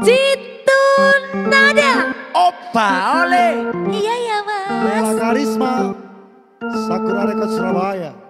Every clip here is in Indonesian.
Citu Nada. Opa, ole. Iya ya mas. Bella Karisma, Sakura Record Surabaya.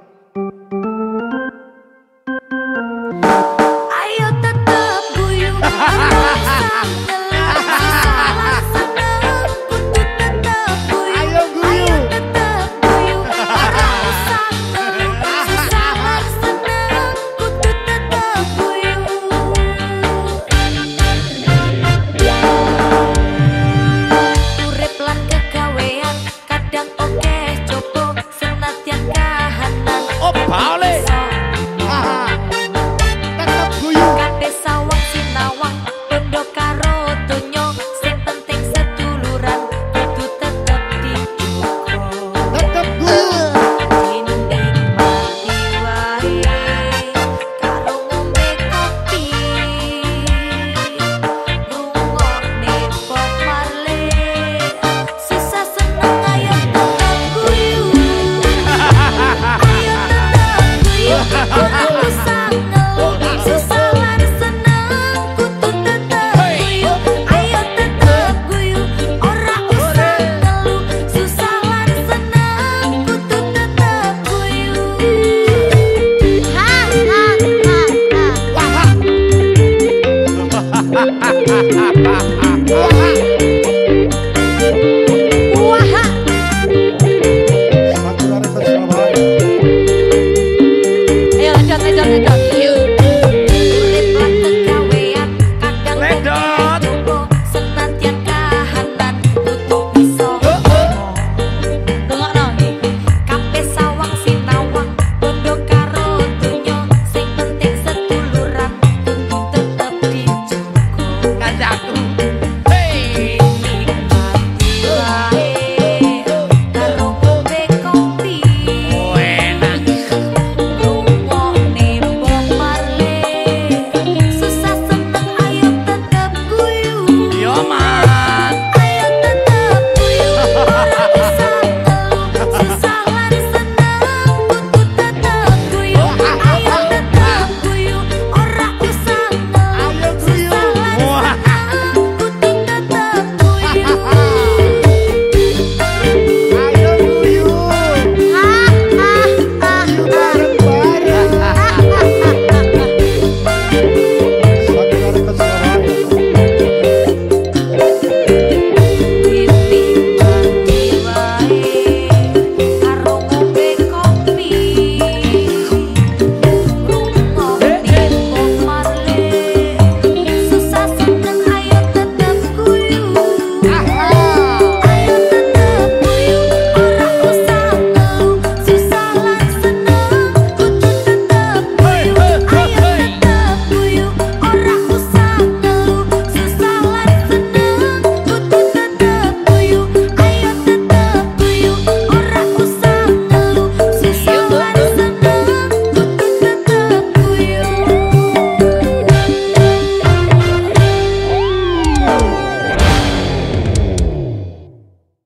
ha, ha.